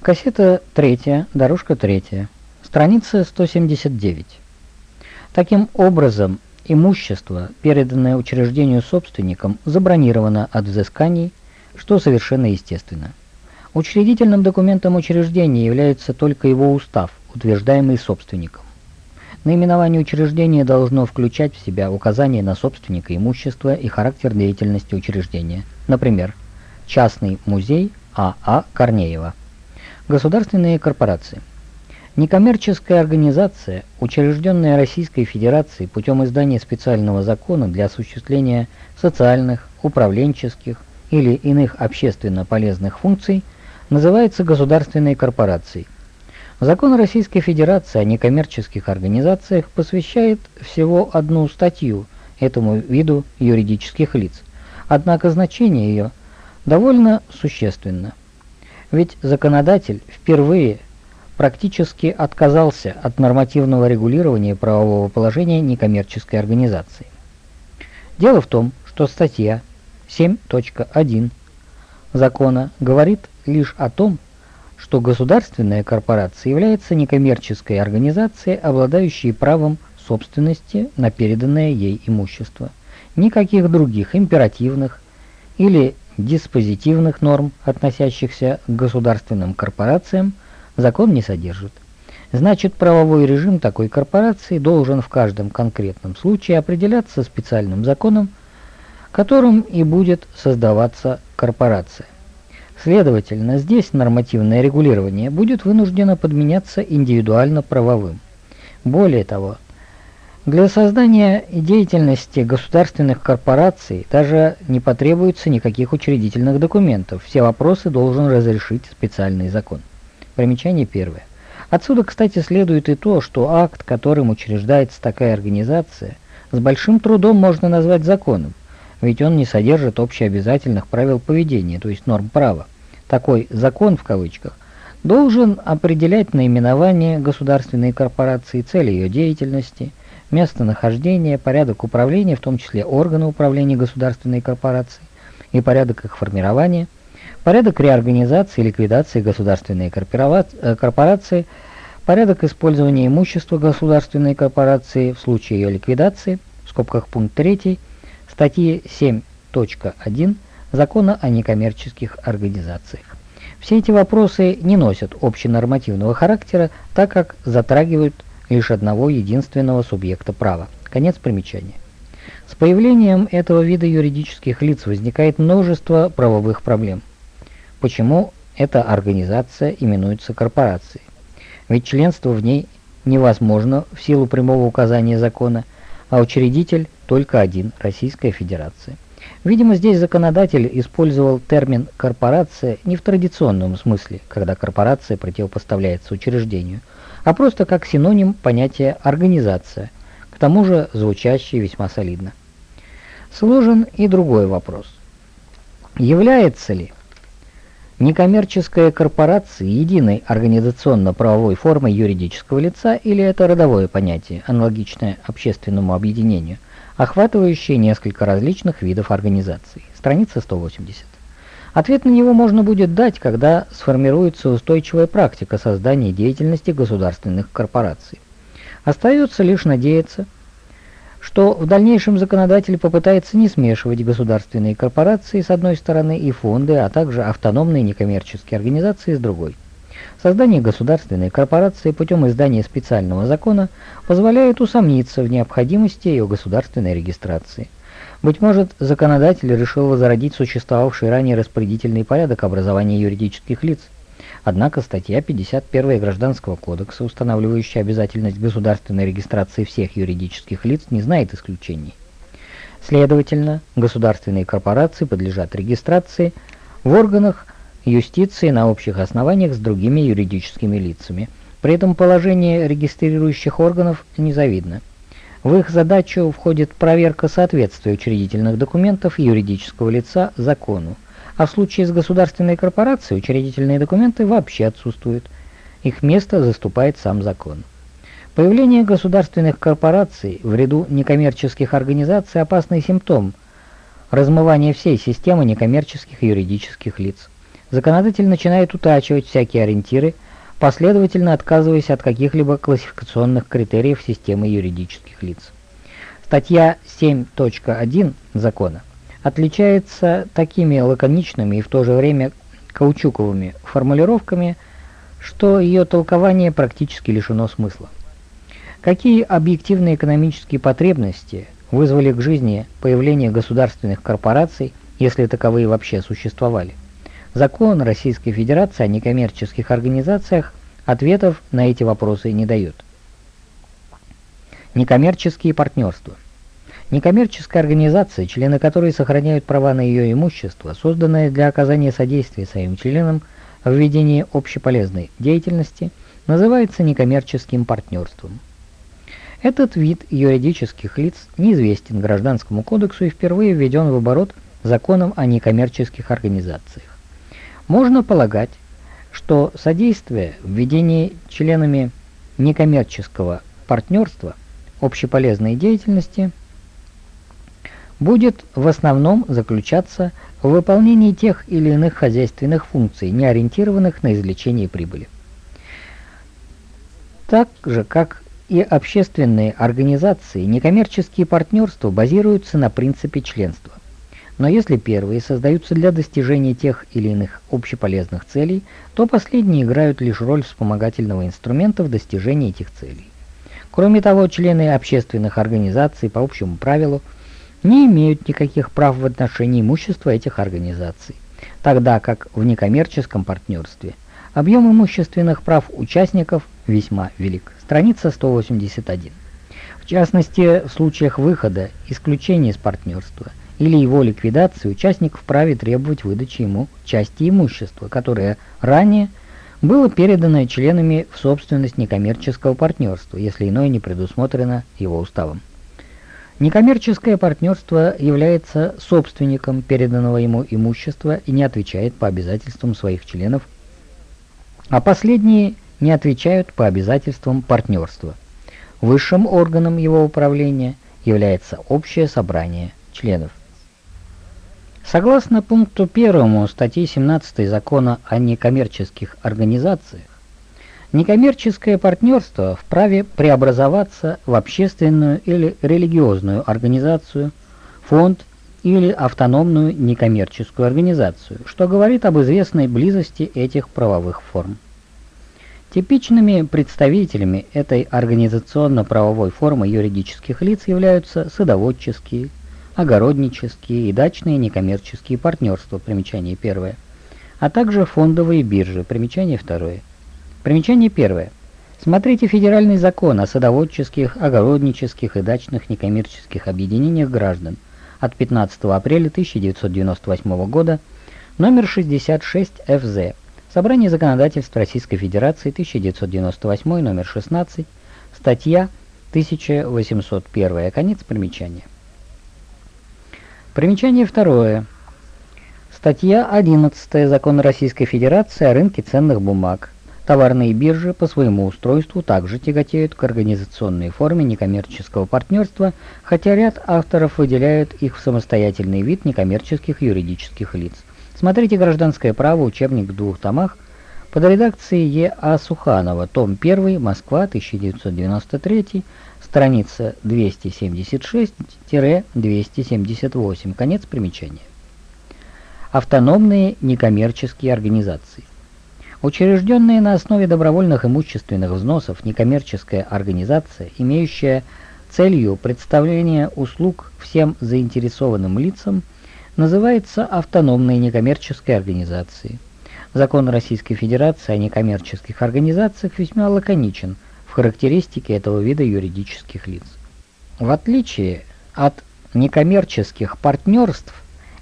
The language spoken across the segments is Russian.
Кассета 3, дорожка 3, страница 179. Таким образом, имущество, переданное учреждению собственником, забронировано от взысканий, что совершенно естественно. Учредительным документом учреждения является только его устав, утверждаемый собственником. Наименование учреждения должно включать в себя указание на собственника имущества и характер деятельности учреждения. Например, частный музей А.А. А Корнеева. Государственные корпорации. Некоммерческая организация, учрежденная Российской Федерацией путем издания специального закона для осуществления социальных, управленческих или иных общественно полезных функций, называется государственной корпорацией – Закон Российской Федерации о некоммерческих организациях посвящает всего одну статью этому виду юридических лиц, однако значение ее довольно существенно. Ведь законодатель впервые практически отказался от нормативного регулирования правового положения некоммерческой организации. Дело в том, что статья 7.1 закона говорит лишь о том, что государственная корпорация является некоммерческой организацией, обладающей правом собственности на переданное ей имущество. Никаких других императивных или диспозитивных норм, относящихся к государственным корпорациям, закон не содержит. Значит, правовой режим такой корпорации должен в каждом конкретном случае определяться специальным законом, которым и будет создаваться корпорация. Следовательно, здесь нормативное регулирование будет вынуждено подменяться индивидуально-правовым. Более того, для создания деятельности государственных корпораций даже не потребуется никаких учредительных документов. Все вопросы должен разрешить специальный закон. Примечание первое. Отсюда, кстати, следует и то, что акт, которым учреждается такая организация, с большим трудом можно назвать законом, ведь он не содержит общеобязательных правил поведения, то есть норм права. Такой «закон» в кавычках должен определять наименование государственной корпорации, цели ее деятельности, местонахождение, порядок управления, в том числе органы управления государственной корпорацией и порядок их формирования, порядок реорганизации и ликвидации государственной э, корпорации, порядок использования имущества государственной корпорации в случае ее ликвидации, в скобках пункт 3, статьи 7.1 Закона о некоммерческих организациях. Все эти вопросы не носят общенормативного характера, так как затрагивают лишь одного единственного субъекта права. Конец примечания. С появлением этого вида юридических лиц возникает множество правовых проблем. Почему эта организация именуется корпорацией? Ведь членство в ней невозможно в силу прямого указания закона, а учредитель только один – Российская Федерация. Видимо, здесь законодатель использовал термин «корпорация» не в традиционном смысле, когда корпорация противопоставляется учреждению, а просто как синоним понятия «организация», к тому же звучащий весьма солидно. Сложен и другой вопрос. Является ли некоммерческая корпорация единой организационно-правовой формой юридического лица или это родовое понятие, аналогичное общественному объединению, охватывающие несколько различных видов организаций. Страница 180. Ответ на него можно будет дать, когда сформируется устойчивая практика создания деятельности государственных корпораций. Остается лишь надеяться, что в дальнейшем законодатель попытается не смешивать государственные корпорации с одной стороны и фонды, а также автономные некоммерческие организации с другой. Создание государственной корпорации путем издания специального закона позволяет усомниться в необходимости ее государственной регистрации. Быть может, законодатель решил возродить существовавший ранее распорядительный порядок образования юридических лиц. Однако статья 51 Гражданского кодекса, устанавливающая обязательность государственной регистрации всех юридических лиц, не знает исключений. Следовательно, государственные корпорации подлежат регистрации в органах юстиции на общих основаниях с другими юридическими лицами. При этом положение регистрирующих органов незавидно. В их задачу входит проверка соответствия учредительных документов юридического лица закону, а в случае с государственной корпорацией учредительные документы вообще отсутствуют. Их место заступает сам закон. Появление государственных корпораций в ряду некоммерческих организаций – опасный симптом размывания всей системы некоммерческих юридических лиц. законодатель начинает утачивать всякие ориентиры, последовательно отказываясь от каких-либо классификационных критериев системы юридических лиц. Статья 7.1 закона отличается такими лаконичными и в то же время каучуковыми формулировками, что ее толкование практически лишено смысла. Какие объективные экономические потребности вызвали к жизни появление государственных корпораций, если таковые вообще существовали? Закон Российской Федерации о некоммерческих организациях ответов на эти вопросы не дает. Некоммерческие партнерства. Некоммерческая организация, члены которой сохраняют права на ее имущество, созданная для оказания содействия своим членам в ведении общеполезной деятельности, называется некоммерческим партнерством. Этот вид юридических лиц неизвестен Гражданскому кодексу и впервые введен в оборот законом о некоммерческих организациях. Можно полагать, что содействие в членами некоммерческого партнерства общеполезной деятельности будет в основном заключаться в выполнении тех или иных хозяйственных функций, не ориентированных на извлечение прибыли. Так же, как и общественные организации, некоммерческие партнерства базируются на принципе членства. Но если первые создаются для достижения тех или иных общеполезных целей, то последние играют лишь роль вспомогательного инструмента в достижении этих целей. Кроме того, члены общественных организаций по общему правилу не имеют никаких прав в отношении имущества этих организаций, тогда как в некоммерческом партнерстве объем имущественных прав участников весьма велик. Страница 181. В частности, в случаях выхода, исключения из партнерства – или его ликвидации, участник вправе требовать выдачи ему части имущества, которое ранее было передано членами в собственность некоммерческого партнерства, если иное не предусмотрено его уставом. Некоммерческое партнерство является собственником переданного ему имущества и не отвечает по обязательствам своих членов, а последние не отвечают по обязательствам партнерства. Высшим органом его управления является общее собрание членов. Согласно пункту 1 статьи 17 Закона о некоммерческих организациях, некоммерческое партнерство вправе преобразоваться в общественную или религиозную организацию, фонд или автономную некоммерческую организацию, что говорит об известной близости этих правовых форм. Типичными представителями этой организационно-правовой формы юридических лиц являются садоводческие, огороднические и дачные некоммерческие партнерства, примечание первое, а также фондовые биржи, примечание второе. Примечание первое. Смотрите Федеральный закон о садоводческих, огороднических и дачных некоммерческих объединениях граждан от 15 апреля 1998 года, номер 66 ФЗ. Собрание законодательств Российской Федерации 1998, номер 16, статья 1801, конец примечания. Примечание второе. Статья 11 Закона Российской Федерации о рынке ценных бумаг. Товарные биржи по своему устройству также тяготеют к организационной форме некоммерческого партнерства, хотя ряд авторов выделяют их в самостоятельный вид некоммерческих юридических лиц. Смотрите «Гражданское право. Учебник в двух томах» под редакцией Е. А. Суханова, том 1, Москва, 1993 страница 276-278, конец примечания. Автономные некоммерческие организации. Учрежденная на основе добровольных имущественных взносов некоммерческая организация, имеющая целью представления услуг всем заинтересованным лицам, называется автономной некоммерческой организацией. Закон Российской Федерации о некоммерческих организациях весьма лаконичен – характеристики этого вида юридических лиц. В отличие от некоммерческих партнерств,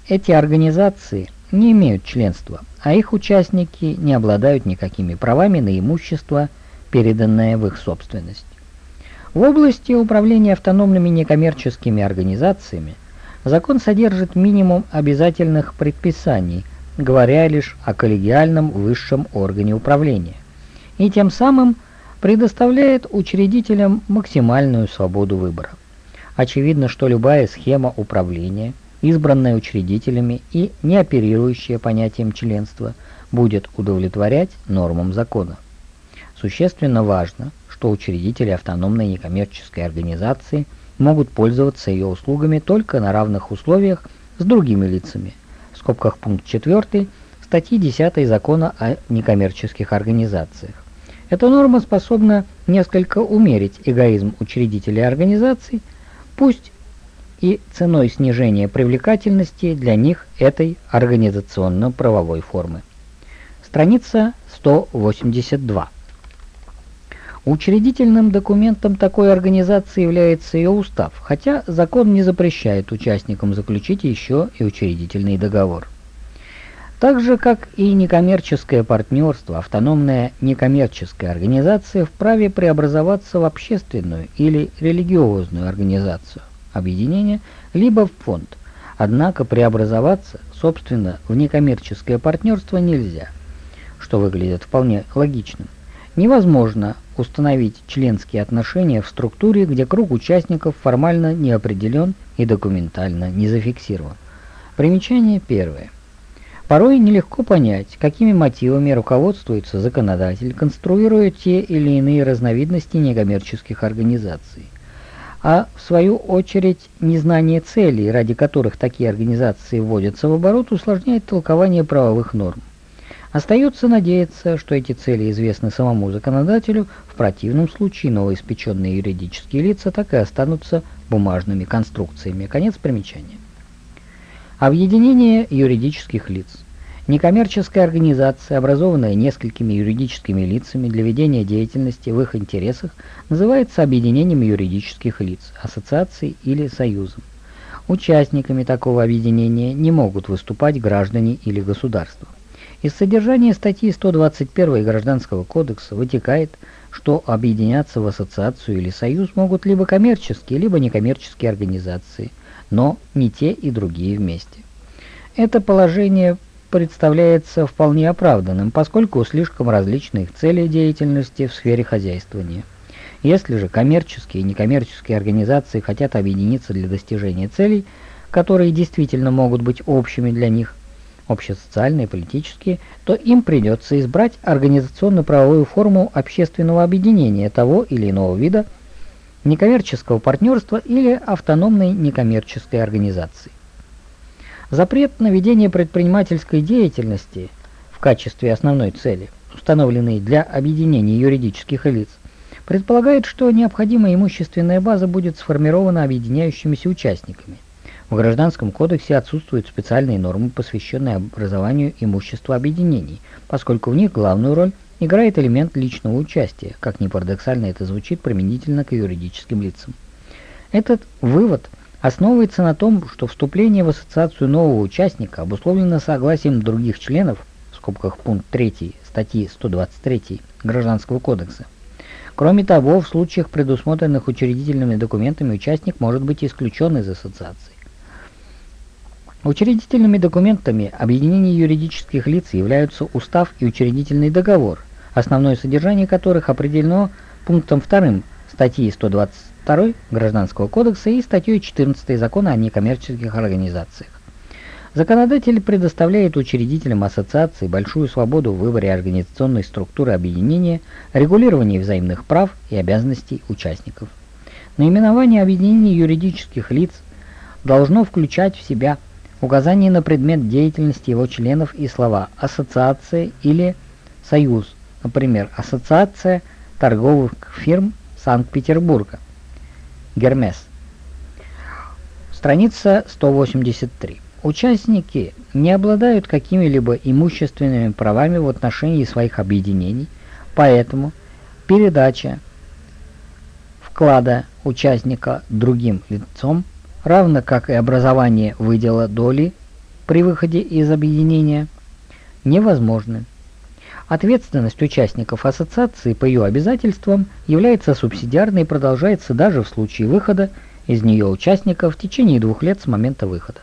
эти организации не имеют членства, а их участники не обладают никакими правами на имущество, переданное в их собственность. В области управления автономными некоммерческими организациями закон содержит минимум обязательных предписаний, говоря лишь о коллегиальном высшем органе управления, и тем самым предоставляет учредителям максимальную свободу выбора. Очевидно, что любая схема управления, избранная учредителями и не оперирующая понятием членства, будет удовлетворять нормам закона. Существенно важно, что учредители автономной некоммерческой организации могут пользоваться ее услугами только на равных условиях с другими лицами. В скобках пункт 4 статьи 10 Закона о некоммерческих организациях. Эта норма способна несколько умерить эгоизм учредителей организаций, пусть и ценой снижения привлекательности для них этой организационно-правовой формы. Страница 182. Учредительным документом такой организации является ее устав, хотя закон не запрещает участникам заключить еще и учредительный договор. Так же, как и некоммерческое партнерство, автономная некоммерческая организация вправе преобразоваться в общественную или религиозную организацию, объединение, либо в фонд. Однако преобразоваться, собственно, в некоммерческое партнерство нельзя, что выглядит вполне логичным. Невозможно установить членские отношения в структуре, где круг участников формально не определен и документально не зафиксирован. Примечание первое. Порой нелегко понять, какими мотивами руководствуется законодатель, конструируя те или иные разновидности некоммерческих организаций. А в свою очередь незнание целей, ради которых такие организации вводятся в оборот, усложняет толкование правовых норм. Остается надеяться, что эти цели известны самому законодателю, в противном случае новоиспеченные юридические лица так и останутся бумажными конструкциями. Конец примечания. Объединение юридических лиц. Некоммерческая организация, образованная несколькими юридическими лицами для ведения деятельности в их интересах, называется объединением юридических лиц, ассоциацией или союзом. Участниками такого объединения не могут выступать граждане или государства. Из содержания статьи 121 Гражданского кодекса вытекает, что объединяться в ассоциацию или союз могут либо коммерческие, либо некоммерческие организации – но не те и другие вместе. Это положение представляется вполне оправданным, поскольку слишком различны их цели деятельности в сфере хозяйствования. Если же коммерческие и некоммерческие организации хотят объединиться для достижения целей, которые действительно могут быть общими для них, общесоциальные, политические, то им придется избрать организационно-правовую форму общественного объединения того или иного вида – некоммерческого партнерства или автономной некоммерческой организации. Запрет на ведение предпринимательской деятельности в качестве основной цели, установленный для объединения юридических лиц, предполагает, что необходимая имущественная база будет сформирована объединяющимися участниками. В Гражданском кодексе отсутствуют специальные нормы, посвященные образованию имущества объединений, поскольку в них главную роль – играет элемент личного участия, как ни парадоксально это звучит применительно к юридическим лицам. Этот вывод основывается на том, что вступление в ассоциацию нового участника обусловлено согласием других членов, в скобках пункт 3 статьи 123 Гражданского кодекса. Кроме того, в случаях, предусмотренных учредительными документами, участник может быть исключен из ассоциации. Учредительными документами объединения юридических лиц являются устав и учредительный договор, основное содержание которых определено пунктом 2 статьи 122 Гражданского кодекса и статьей 14 Закона о некоммерческих организациях. Законодатель предоставляет учредителям ассоциации большую свободу в выборе организационной структуры объединения, регулировании взаимных прав и обязанностей участников. Наименование объединений юридических лиц должно включать в себя указание на предмет деятельности его членов и слова «ассоциация» или «союз», Например, Ассоциация торговых фирм Санкт-Петербурга. Гермес. Страница 183. Участники не обладают какими-либо имущественными правами в отношении своих объединений, поэтому передача вклада участника другим лицом, равно как и образование выдела доли при выходе из объединения, невозможны. Ответственность участников ассоциации по ее обязательствам является субсидиарной и продолжается даже в случае выхода из нее участника в течение двух лет с момента выхода.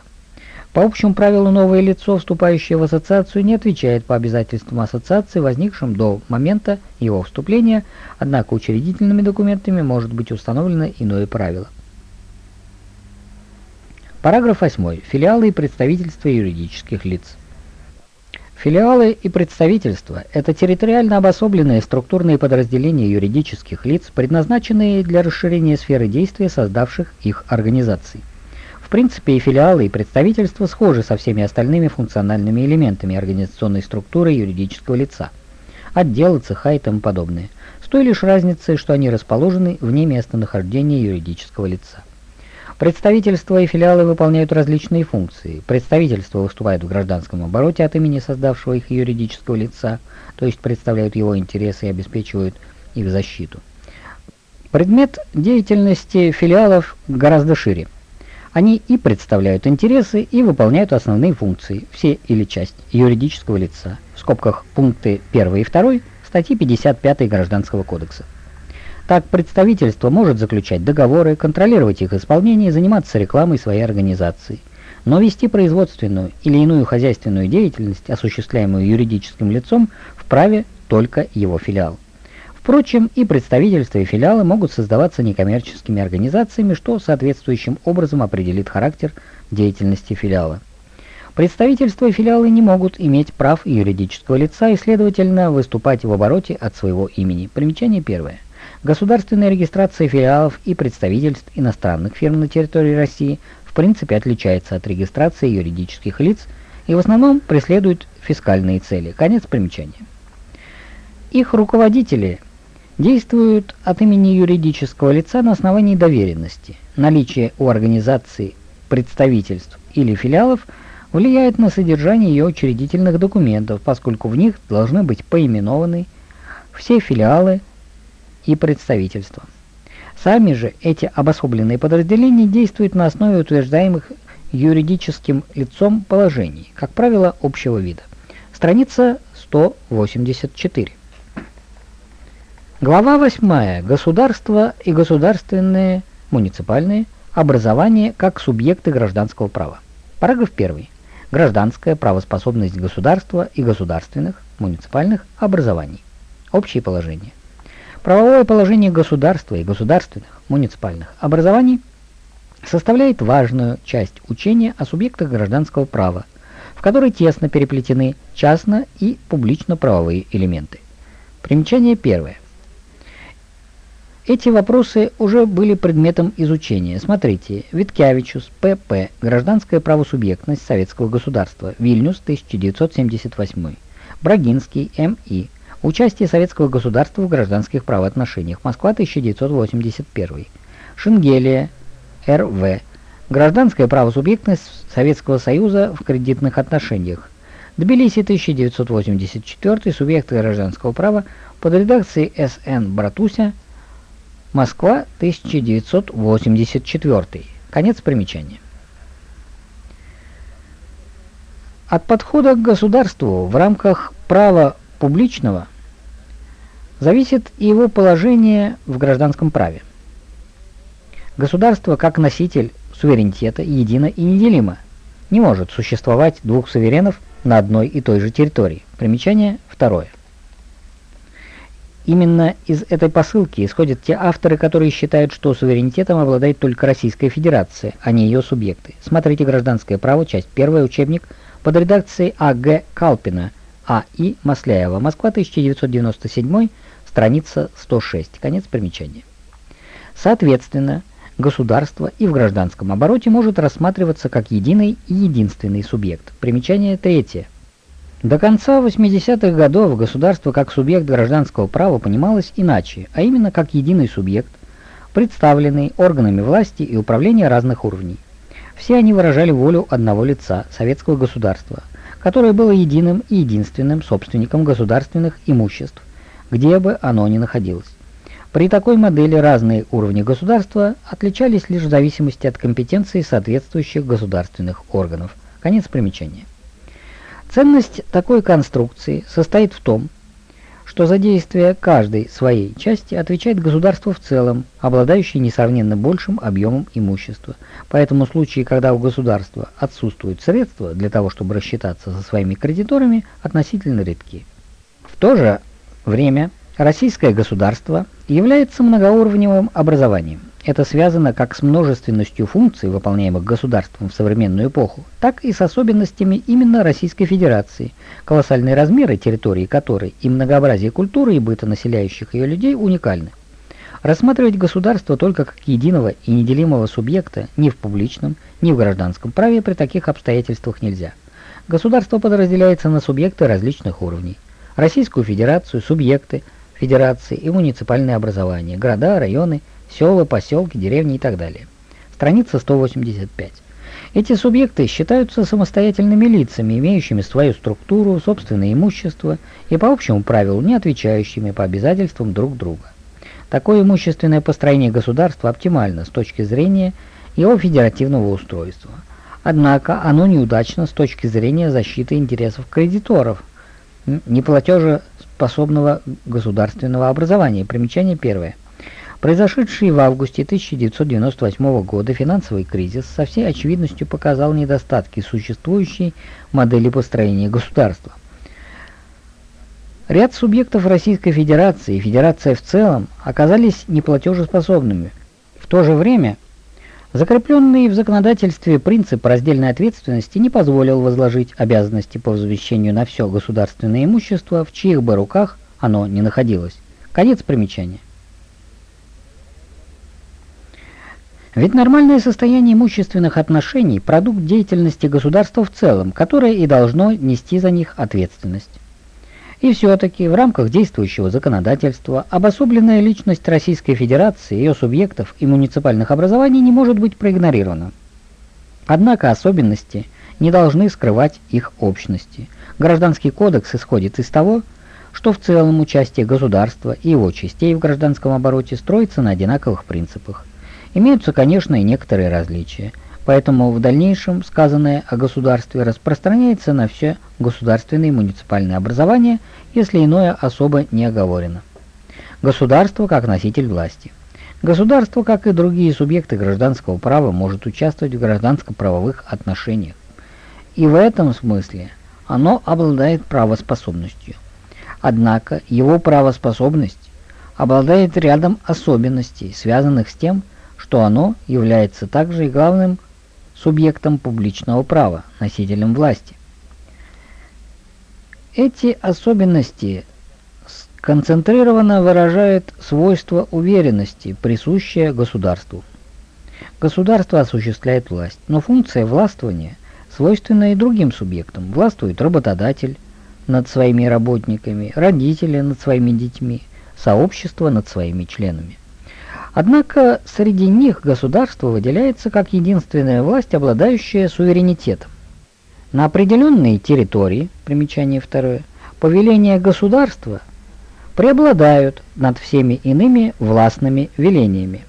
По общему правилу, новое лицо, вступающее в ассоциацию, не отвечает по обязательствам ассоциации, возникшим до момента его вступления, однако учредительными документами может быть установлено иное правило. Параграф 8. Филиалы и представительства юридических лиц. Филиалы и представительства – это территориально обособленные структурные подразделения юридических лиц, предназначенные для расширения сферы действия создавших их организаций. В принципе, и филиалы, и представительства схожи со всеми остальными функциональными элементами организационной структуры юридического лица. Отделы, цеха и тому подобное. С той лишь разницей, что они расположены вне местонахождения юридического лица. Представительства и филиалы выполняют различные функции. Представительства выступают в гражданском обороте от имени создавшего их юридического лица, то есть представляют его интересы и обеспечивают их защиту. Предмет деятельности филиалов гораздо шире. Они и представляют интересы, и выполняют основные функции, все или часть юридического лица, в скобках пункты 1 и 2 статьи 55 Гражданского кодекса. Так представительство может заключать договоры, контролировать их исполнение заниматься рекламой своей организации. Но вести производственную или иную хозяйственную деятельность, осуществляемую юридическим лицом, вправе только его филиал. Впрочем, и представительства и филиалы могут создаваться некоммерческими организациями, что соответствующим образом определит характер деятельности филиала. Представительства и филиалы не могут иметь прав юридического лица и, следовательно, выступать в обороте от своего имени. Примечание первое. Государственная регистрация филиалов и представительств иностранных фирм на территории России в принципе отличается от регистрации юридических лиц и в основном преследует фискальные цели. Конец примечания. Их руководители действуют от имени юридического лица на основании доверенности. Наличие у организации представительств или филиалов влияет на содержание ее учредительных документов, поскольку в них должны быть поименованы все филиалы и представительства. Сами же эти обособленные подразделения действуют на основе утверждаемых юридическим лицом положений, как правило, общего вида. Страница 184. Глава 8. Государство и государственные, муниципальные образования как субъекты гражданского права. Параграф 1. Гражданская правоспособность государства и государственных, муниципальных образований. Общие положения. Правовое положение государства и государственных, муниципальных образований составляет важную часть учения о субъектах гражданского права, в которой тесно переплетены частно- и публично-правовые элементы. Примечание первое. Эти вопросы уже были предметом изучения. Смотрите, Виткевичус, П.П. Гражданская правосубъектность советского государства. Вильнюс, 1978. Брагинский, М.И. Участие советского государства в гражданских правоотношениях. Москва, 1981. Шенгелия, Р.В. Гражданская правосубъектность Советского Союза в кредитных отношениях. Тбилиси, 1984. Субъекты гражданского права под редакцией С.Н. Братуся. Москва, 1984. Конец примечания. От подхода к государству в рамках права публичного зависит и его положение в гражданском праве. Государство как носитель суверенитета едино и неделимо. Не может существовать двух суверенов на одной и той же территории. Примечание второе. Именно из этой посылки исходят те авторы, которые считают, что суверенитетом обладает только Российская Федерация, а не ее субъекты. Смотрите «Гражданское право», часть 1, учебник под редакцией А.Г. Калпина, А.И. Масляева, Москва, 1997 страница 106, конец примечания. Соответственно, государство и в гражданском обороте может рассматриваться как единый и единственный субъект. Примечание третье. До конца 80-х годов государство как субъект гражданского права понималось иначе, а именно как единый субъект, представленный органами власти и управления разных уровней. Все они выражали волю одного лица, советского государства, которое было единым и единственным собственником государственных имуществ, где бы оно ни находилось. При такой модели разные уровни государства отличались лишь в зависимости от компетенции соответствующих государственных органов. Конец примечания. Ценность такой конструкции состоит в том, что за действие каждой своей части отвечает государство в целом, обладающее несравненно большим объемом имущества. Поэтому случаи, когда у государства отсутствуют средства для того, чтобы рассчитаться со своими кредиторами, относительно редки. В то же время российское государство является многоуровневым образованием. Это связано как с множественностью функций, выполняемых государством в современную эпоху, так и с особенностями именно Российской Федерации, колоссальные размеры территории которой и многообразие культуры и быта населяющих ее людей уникальны. Рассматривать государство только как единого и неделимого субъекта ни в публичном, ни в гражданском праве при таких обстоятельствах нельзя. Государство подразделяется на субъекты различных уровней. Российскую Федерацию, субъекты, федерации и муниципальные образования, города, районы, села, поселки, деревни и так далее. Страница 185. Эти субъекты считаются самостоятельными лицами, имеющими свою структуру, собственное имущество и по общему правилу не отвечающими по обязательствам друг друга. Такое имущественное построение государства оптимально с точки зрения его федеративного устройства. Однако оно неудачно с точки зрения защиты интересов кредиторов, неплатежеспособного государственного образования. Примечание первое. Произошедший в августе 1998 года финансовый кризис со всей очевидностью показал недостатки существующей модели построения государства. Ряд субъектов Российской Федерации и Федерация в целом оказались неплатежеспособными. В то же время закрепленный в законодательстве принцип раздельной ответственности не позволил возложить обязанности по возвещению на все государственное имущество, в чьих бы руках оно не находилось. Конец примечания. Ведь нормальное состояние имущественных отношений – продукт деятельности государства в целом, которое и должно нести за них ответственность. И все-таки в рамках действующего законодательства обособленная личность Российской Федерации, ее субъектов и муниципальных образований не может быть проигнорирована. Однако особенности не должны скрывать их общности. Гражданский кодекс исходит из того, что в целом участие государства и его частей в гражданском обороте строится на одинаковых принципах. Имеются, конечно, и некоторые различия – Поэтому в дальнейшем сказанное о государстве распространяется на все государственные и муниципальные образования, если иное особо не оговорено. Государство как носитель власти. Государство, как и другие субъекты гражданского права, может участвовать в гражданско-правовых отношениях. И в этом смысле оно обладает правоспособностью. Однако его правоспособность обладает рядом особенностей, связанных с тем, что оно является также и главным субъектом публичного права, носителем власти. Эти особенности концентрированно выражают свойство уверенности, присущее государству. Государство осуществляет власть, но функция властвования свойственна и другим субъектам. Властвует работодатель над своими работниками, родители над своими детьми, сообщество над своими членами. Однако среди них государство выделяется как единственная власть, обладающая суверенитетом. На определенной территории, примечание второе, повеления государства преобладают над всеми иными властными велениями.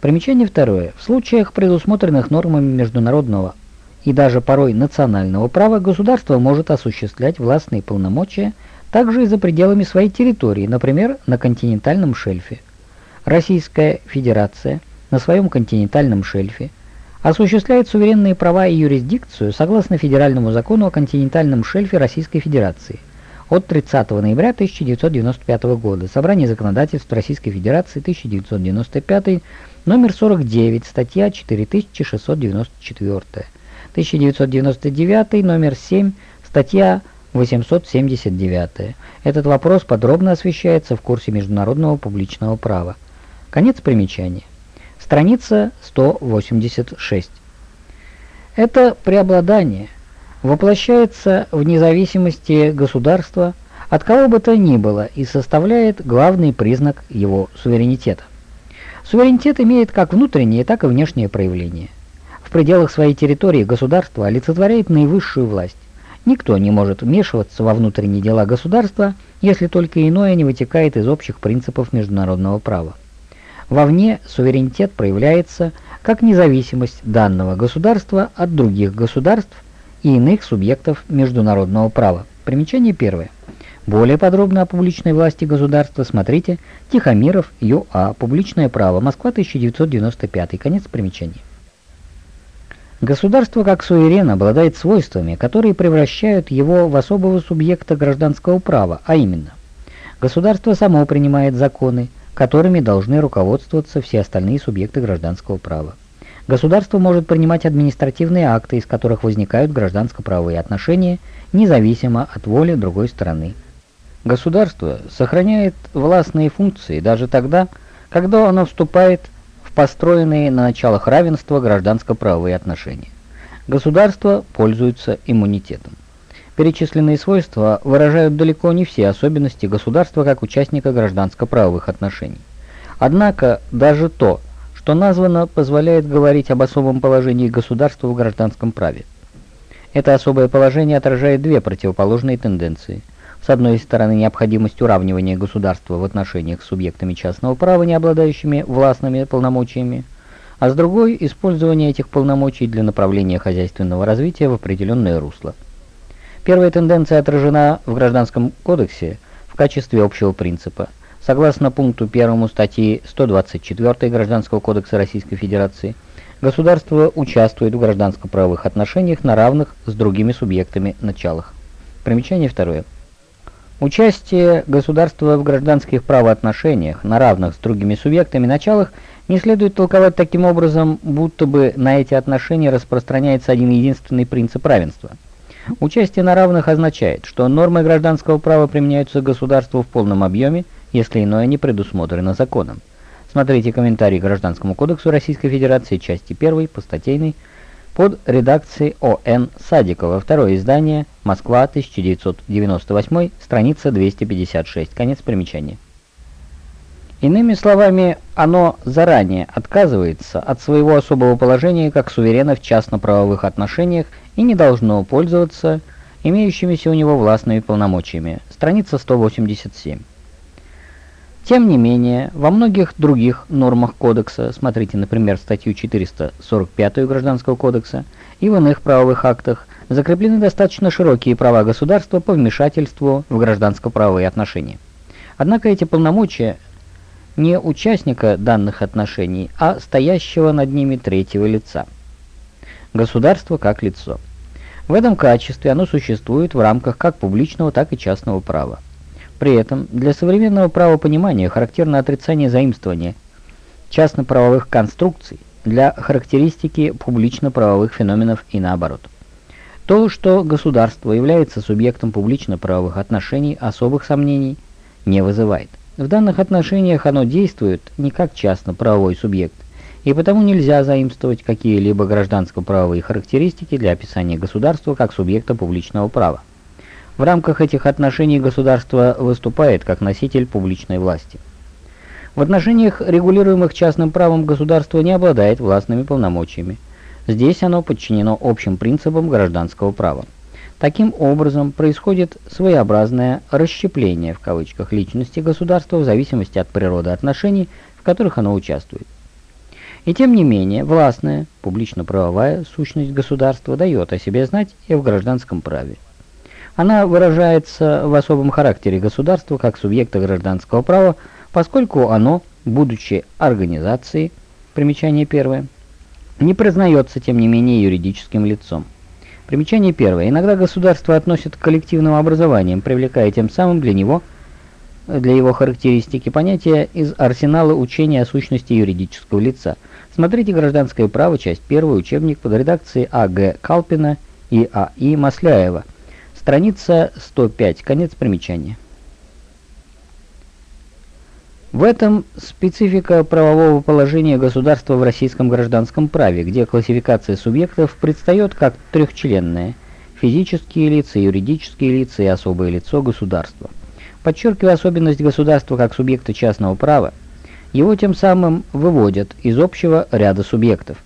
Примечание второе. В случаях, предусмотренных нормами международного и даже порой национального права, государство может осуществлять властные полномочия также и за пределами своей территории, например, на континентальном шельфе. Российская Федерация на своем континентальном шельфе осуществляет суверенные права и юрисдикцию согласно Федеральному закону о континентальном шельфе Российской Федерации от 30 ноября 1995 года. Собрание законодательств Российской Федерации 1995, номер 49, статья 4694. 1999, номер 7, статья 879. Этот вопрос подробно освещается в курсе международного публичного права. Конец примечания. Страница 186. Это преобладание воплощается в независимости государства от кого бы то ни было и составляет главный признак его суверенитета. Суверенитет имеет как внутреннее, так и внешнее проявление. В пределах своей территории государство олицетворяет наивысшую власть. Никто не может вмешиваться во внутренние дела государства, если только иное не вытекает из общих принципов международного права. Вовне суверенитет проявляется как независимость данного государства от других государств и иных субъектов международного права. Примечание первое. Более подробно о публичной власти государства смотрите Тихомиров Ю.А. Публичное право. Москва, 1995. Конец примечания. Государство как суверен обладает свойствами, которые превращают его в особого субъекта гражданского права, а именно Государство само принимает законы, которыми должны руководствоваться все остальные субъекты гражданского права. Государство может принимать административные акты, из которых возникают гражданско-правовые отношения, независимо от воли другой стороны. Государство сохраняет властные функции даже тогда, когда оно вступает в построенные на началах равенства гражданско-правовые отношения. Государство пользуется иммунитетом. Перечисленные свойства выражают далеко не все особенности государства как участника гражданско-правовых отношений. Однако даже то, что названо, позволяет говорить об особом положении государства в гражданском праве. Это особое положение отражает две противоположные тенденции. С одной стороны, необходимость уравнивания государства в отношениях с субъектами частного права, не обладающими властными полномочиями, а с другой – использование этих полномочий для направления хозяйственного развития в определенное русло. Первая тенденция отражена в Гражданском кодексе в качестве общего принципа – Согласно пункту 1 статьи 124 Гражданского кодекса Российской Федерации, государство участвует в гражданско-правовых отношениях на равных с другими субъектами началах. Примечание второе. Участие государства в гражданских правоотношениях на равных с другими субъектами началах не следует толковать таким образом, будто бы на эти отношения распространяется один единственный принцип равенства. Участие на равных означает, что нормы гражданского права применяются государству в полном объеме, если иное не предусмотрено законом. Смотрите комментарий к Гражданскому кодексу Российской Федерации, части 1, по статейной, под редакцией О.Н. Садикова, второе издание, Москва, 1998, страница 256, конец примечания. Иными словами, оно заранее отказывается от своего особого положения как суверена в частно-правовых отношениях и не должно пользоваться имеющимися у него властными полномочиями. Страница 187. Тем не менее, во многих других нормах кодекса, смотрите, например, статью 445 Гражданского кодекса, и в иных правовых актах, закреплены достаточно широкие права государства по вмешательству в гражданско-правовые отношения. Однако эти полномочия не участника данных отношений, а стоящего над ними третьего лица. Государство как лицо. В этом качестве оно существует в рамках как публичного, так и частного права. При этом для современного правопонимания характерно отрицание заимствования частно-правовых конструкций для характеристики публично-правовых феноменов и наоборот. То, что государство является субъектом публично-правовых отношений, особых сомнений не вызывает. В данных отношениях оно действует не как частно-правовой субъект, и потому нельзя заимствовать какие-либо гражданско-правовые характеристики для описания государства как субъекта публичного права. В рамках этих отношений государство выступает как носитель публичной власти. В отношениях, регулируемых частным правом, государство не обладает властными полномочиями. Здесь оно подчинено общим принципам гражданского права. Таким образом, происходит своеобразное «расщепление» в кавычках личности государства в зависимости от природы отношений, в которых оно участвует. И тем не менее, властная, публично-правовая сущность государства дает о себе знать и в гражданском праве. Она выражается в особом характере государства как субъекта гражданского права, поскольку оно, будучи организацией, примечание первое, не признается, тем не менее, юридическим лицом. Примечание первое. Иногда государство относит к коллективным образованиям, привлекая тем самым для него, для его характеристики понятия из арсенала учения о сущности юридического лица. Смотрите «Гражданское право», часть 1, учебник под редакцией А.Г. Калпина и А.И. Масляева, Страница 105. Конец примечания. В этом специфика правового положения государства в российском гражданском праве, где классификация субъектов предстает как трехчленная – физические лица, юридические лица и особое лицо государства. Подчеркивая особенность государства как субъекта частного права, его тем самым выводят из общего ряда субъектов.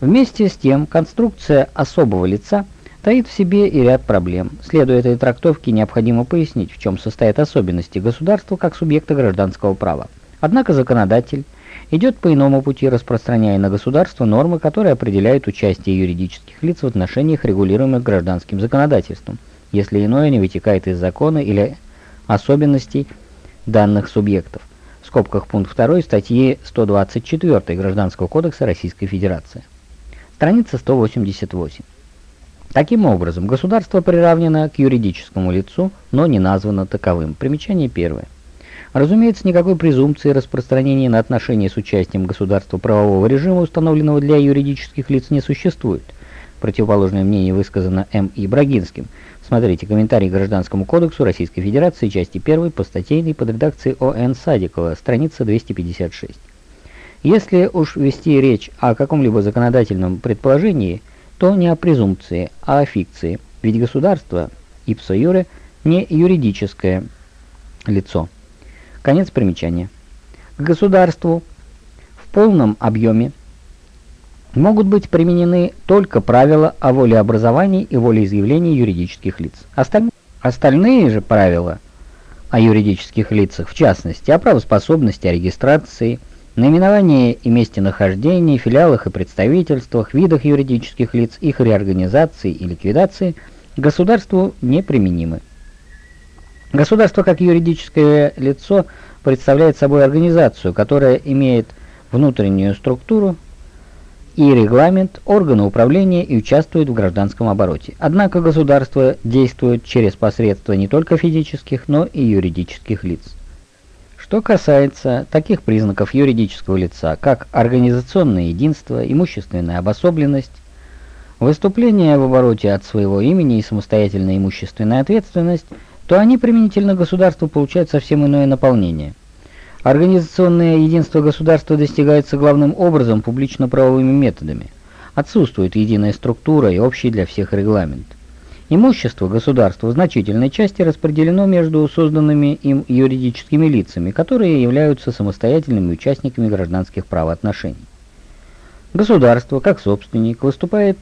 Вместе с тем, конструкция особого лица – таит в себе и ряд проблем. Следуя этой трактовке, необходимо пояснить, в чем состоят особенности государства как субъекта гражданского права. Однако законодатель идет по иному пути, распространяя на государство нормы, которые определяют участие юридических лиц в отношениях, регулируемых гражданским законодательством, если иное не вытекает из закона или особенностей данных субъектов. В скобках пункт 2 статьи 124 Гражданского кодекса Российской Федерации. Страница 188. Таким образом, государство приравнено к юридическому лицу, но не названо таковым. Примечание первое. Разумеется, никакой презумпции распространения на отношения с участием государства правового режима, установленного для юридических лиц, не существует. Противоположное мнение высказано М. И. Смотрите комментарий к Гражданскому кодексу Российской Федерации, части 1, по статейной под редакцией О.Н. Садикова, страница 256. Если уж вести речь о каком-либо законодательном предположении, то не о презумпции, а о фикции, ведь государство, ипсо юре, не юридическое лицо. Конец примечания. К государству в полном объеме могут быть применены только правила о волеобразовании и волеизъявлении юридических лиц. Осталь... Остальные же правила о юридических лицах, в частности, о правоспособности, о регистрации, наименовании и месте нахождения, филиалах и представительствах, видах юридических лиц, их реорганизации и ликвидации, государству неприменимы. Государство как юридическое лицо представляет собой организацию, которая имеет внутреннюю структуру и регламент, органы управления и участвует в гражданском обороте. Однако государство действует через посредство не только физических, но и юридических лиц. Что касается таких признаков юридического лица, как организационное единство, имущественная обособленность, выступление в обороте от своего имени и самостоятельная имущественная ответственность – то они применительно государству получают совсем иное наполнение. Организационное единство государства достигается главным образом публично-правовыми методами. Отсутствует единая структура и общий для всех регламент. Имущество государства в значительной части распределено между созданными им юридическими лицами, которые являются самостоятельными участниками гражданских правоотношений. Государство, как собственник, выступает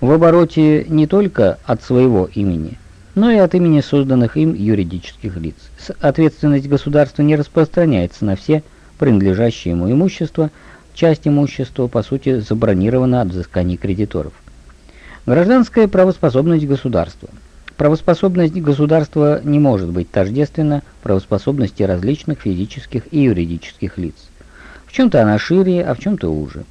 в обороте не только от своего имени, но и от имени созданных им юридических лиц. Ответственность государства не распространяется на все принадлежащие ему имущество, часть имущества, по сути, забронирована от взысканий кредиторов. Гражданская правоспособность государства. Правоспособность государства не может быть тождественна правоспособности различных физических и юридических лиц. В чем-то она шире, а в чем-то уже.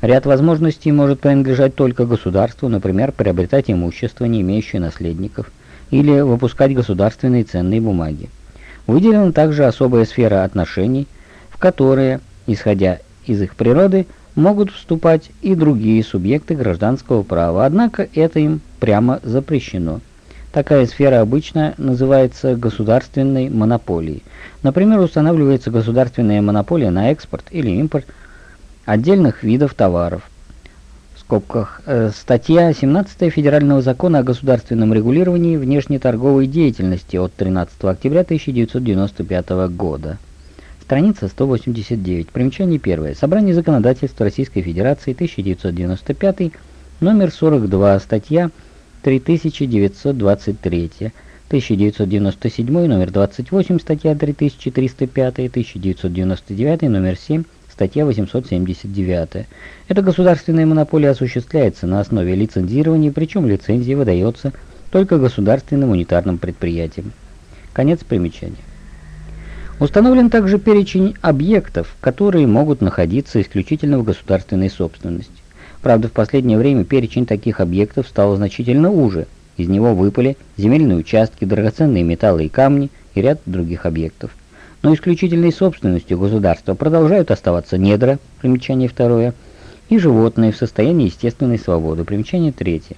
Ряд возможностей может принадлежать только государству, например, приобретать имущество, не имеющее наследников – или выпускать государственные ценные бумаги. Выделена также особая сфера отношений, в которые, исходя из их природы, могут вступать и другие субъекты гражданского права, однако это им прямо запрещено. Такая сфера обычно называется государственной монополией. Например, устанавливается государственная монополия на экспорт или импорт отдельных видов товаров, скобках, э, статья 17 Федерального закона о государственном регулировании внешнеторговой деятельности от 13 октября 1995 года. Страница 189. Примечание первое. Собрание законодательства Российской Федерации 1995, номер 42, статья 3923. 1997, номер 28, статья 3305, 1999, номер 7, Статья 879. Эта государственная монополия осуществляется на основе лицензирования, причем лицензия выдается только государственным унитарным предприятиям. Конец примечания. Установлен также перечень объектов, которые могут находиться исключительно в государственной собственности. Правда, в последнее время перечень таких объектов стал значительно уже. Из него выпали земельные участки, драгоценные металлы и камни и ряд других объектов но исключительной собственностью государства продолжают оставаться недра, примечание второе, и животные в состоянии естественной свободы, примечание третье.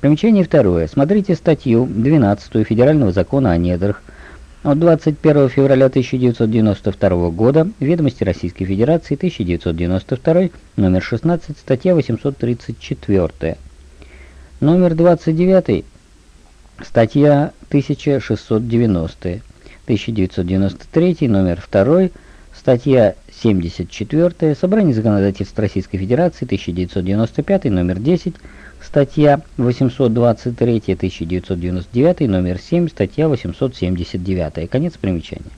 Примечание второе. Смотрите статью 12 Федерального закона о недрах от 21 февраля 1992 года, Ведомости Российской Федерации, 1992, номер 16, статья 834. Номер 29, статья 1690. 1993, номер 2, статья 74, Собрание законодательств Российской Федерации, 1995, номер 10, статья 823, 1999, номер 7, статья 879. Конец примечания.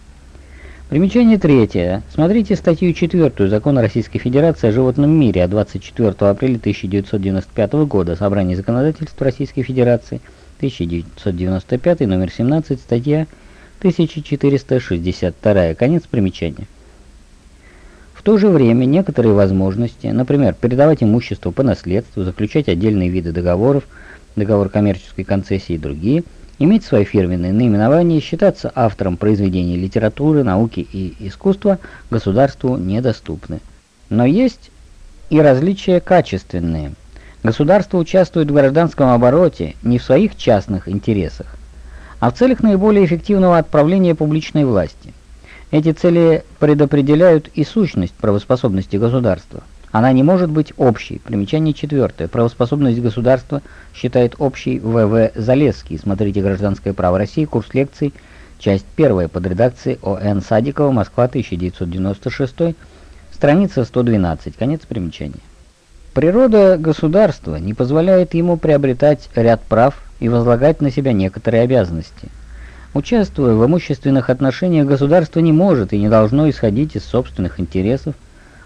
Примечание третье. Смотрите статью 4 Закона Российской Федерации о животном мире от 24 апреля 1995 года. Собрание законодательств Российской Федерации, 1995, номер 17, статья 1462. Конец примечания. В то же время некоторые возможности, например, передавать имущество по наследству, заключать отдельные виды договоров, договор коммерческой концессии и другие, иметь свои фирменные наименования, считаться автором произведений литературы, науки и искусства государству недоступны. Но есть и различия качественные. Государство участвует в гражданском обороте не в своих частных интересах, а в целях наиболее эффективного отправления публичной власти. Эти цели предопределяют и сущность правоспособности государства. Она не может быть общей. Примечание четвертое. Правоспособность государства считает общей В.В. Залесский. Смотрите «Гражданское право России», курс лекций, часть первая под редакцией О.Н. Садикова, Москва, 1996, страница 112, конец примечания. Природа государства не позволяет ему приобретать ряд прав и возлагать на себя некоторые обязанности. Участвуя в имущественных отношениях, государство не может и не должно исходить из собственных интересов,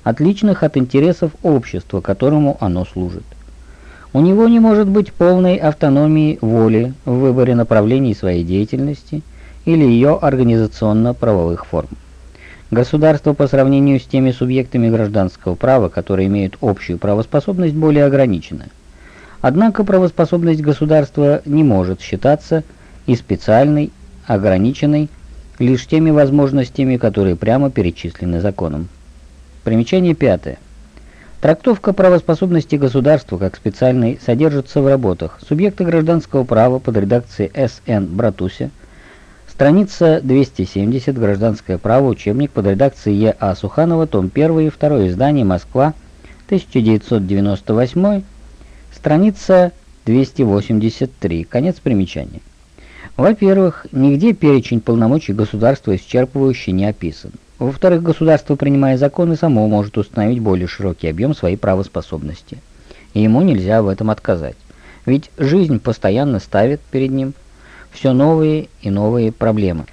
отличных от интересов общества, которому оно служит. У него не может быть полной автономии воли в выборе направлений своей деятельности или ее организационно-правовых форм. Государство по сравнению с теми субъектами гражданского права, которые имеют общую правоспособность, более ограничено. Однако правоспособность государства не может считаться и специальной, ограниченной лишь теми возможностями, которые прямо перечислены законом. Примечание пятое. Трактовка правоспособности государства как специальной содержится в работах «Субъекты гражданского права» под редакцией С.Н. Братуся, страница 270 «Гражданское право. Учебник» под редакцией Е.А. Суханова, том 1 и 2 издание «Москва», 1998, страница 283, конец примечания. Во-первых, нигде перечень полномочий государства исчерпывающе не описан. Во-вторых, государство, принимая законы, само может установить более широкий объем своей правоспособности. И ему нельзя в этом отказать. Ведь жизнь постоянно ставит перед ним все новые и новые проблемы.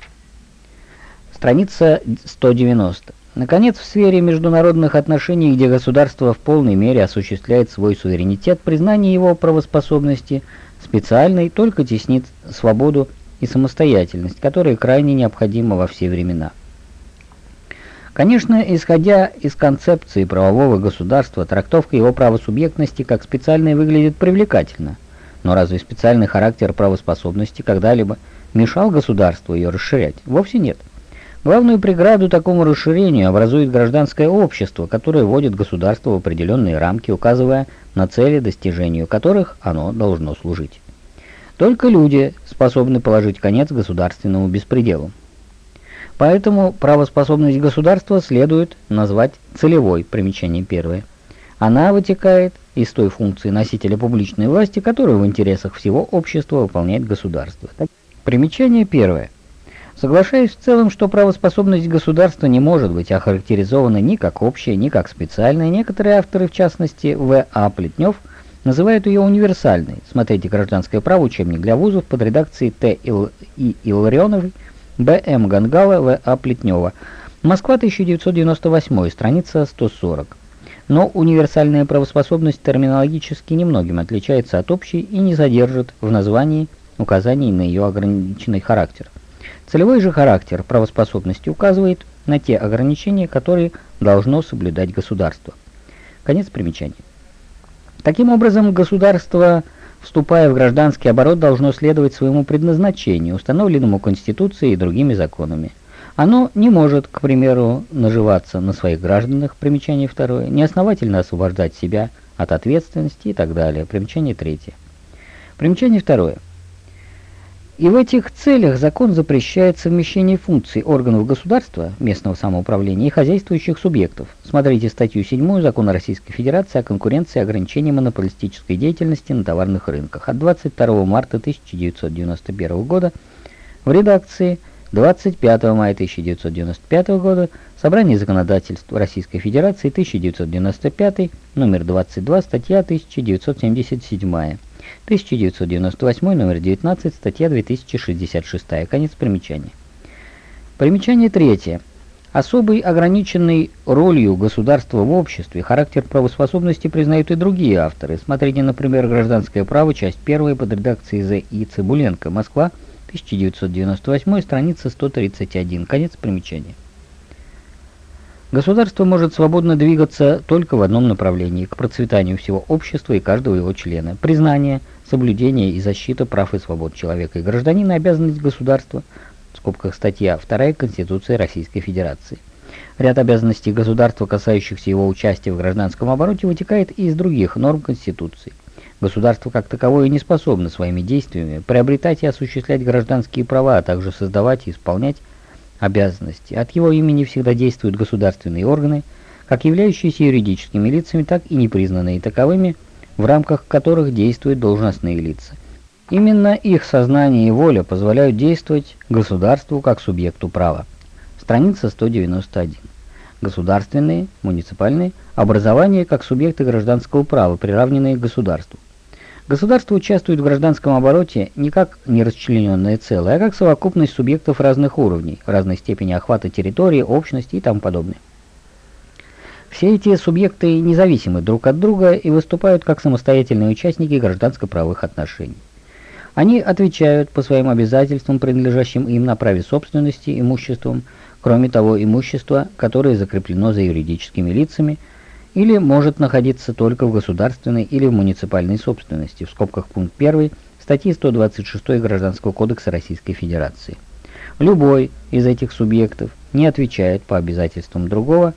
Страница 190. Наконец, в сфере международных отношений, где государство в полной мере осуществляет свой суверенитет, признание его правоспособности специальной только теснит свободу и самостоятельность, которые крайне необходимы во все времена. Конечно, исходя из концепции правового государства, трактовка его правосубъектности как специальной выглядит привлекательно. Но разве специальный характер правоспособности когда-либо мешал государству ее расширять? Вовсе нет. Главную преграду такому расширению образует гражданское общество, которое вводит государство в определенные рамки, указывая на цели, достижению которых оно должно служить. Только люди способны положить конец государственному беспределу. Поэтому правоспособность государства следует назвать целевой, примечание первое. Она вытекает из той функции носителя публичной власти, которую в интересах всего общества выполняет государство. Примечание первое. Соглашаюсь в целом, что правоспособность государства не может быть охарактеризована ни как общая, ни как специальная. Некоторые авторы, в частности В. А. Плетнев, называют ее универсальной. Смотрите «Гражданское право. Учебник для вузов» под редакцией Т. Ил... И. Илларионовой Б.М. Гонгало, В.А. Плетнева. Москва, 1998, страница 140. Но универсальная правоспособность терминологически немногим отличается от общей и не содержит в названии указаний на ее ограниченный характер. Целевой же характер правоспособности указывает на те ограничения, которые должно соблюдать государство. Конец примечания. Таким образом, государство вступая в гражданский оборот, должно следовать своему предназначению, установленному Конституцией и другими законами. Оно не может, к примеру, наживаться на своих гражданах, примечание второе, неосновательно освобождать себя от ответственности и так далее, примечание третье. Примечание второе. И в этих целях закон запрещает совмещение функций органов государства, местного самоуправления и хозяйствующих субъектов. Смотрите статью 7 Закона Российской Федерации о конкуренции и ограничении монополистической деятельности на товарных рынках от 22 марта 1991 года в редакции 25 мая 1995 года Собрание законодательства Российской Федерации 1995, номер 22, статья 1977. 1998, номер 19, статья 2066, конец примечания. Примечание третье. Особой ограниченной ролью государства в обществе характер правоспособности признают и другие авторы. Смотрите, например, «Гражданское право», часть 1 под редакцией З. И. Цибуленко, Москва, 1998, страница 131, конец примечания. Государство может свободно двигаться только в одном направлении – к процветанию всего общества и каждого его члена. Признание, соблюдение и защита прав и свобод человека и гражданина – обязанность государства, в скобках статья 2 Конституции Российской Федерации. Ряд обязанностей государства, касающихся его участия в гражданском обороте, вытекает и из других норм Конституции. Государство как таковое не способно своими действиями приобретать и осуществлять гражданские права, а также создавать и исполнять обязанности. От его имени всегда действуют государственные органы, как являющиеся юридическими лицами, так и непризнанные таковыми, в рамках которых действуют должностные лица. Именно их сознание и воля позволяют действовать государству как субъекту права. Страница 191. Государственные, муниципальные, образования как субъекты гражданского права, приравненные к государству. Государство участвует в гражданском обороте не как нерасчлененное целое, а как совокупность субъектов разных уровней, разной степени охвата территории, общности и тому подобное. Все эти субъекты независимы друг от друга и выступают как самостоятельные участники гражданско-правовых отношений. Они отвечают по своим обязательствам, принадлежащим им на праве собственности имуществом, кроме того имущества, которое закреплено за юридическими лицами – или может находиться только в государственной или в муниципальной собственности, в скобках пункт 1 статьи 126 Гражданского кодекса Российской Федерации. Любой из этих субъектов не отвечает по обязательствам другого,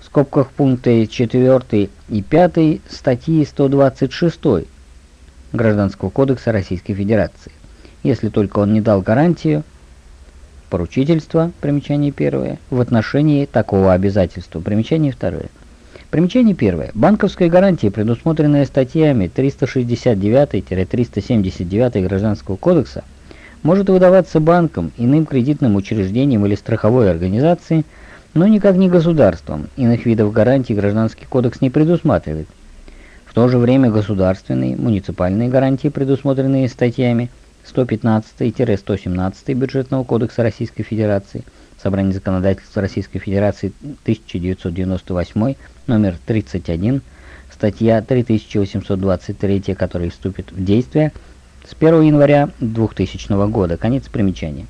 в скобках пункты 4 и 5 статьи 126 Гражданского кодекса Российской Федерации, если только он не дал гарантию поручительства, примечание первое, в отношении такого обязательства, примечание второе. Примечание первое. Банковская гарантия, предусмотренная статьями 369-379 Гражданского кодекса, может выдаваться банкам, иным кредитным учреждениям или страховой организации, но никак не государством. Иных видов гарантий Гражданский кодекс не предусматривает. В то же время государственные, муниципальные гарантии, предусмотренные статьями 115-117 Бюджетного кодекса Российской Федерации – Собрание законодательства Российской Федерации 1998, номер 31, статья 3823, которая вступит в действие с 1 января 2000 года. Конец примечания.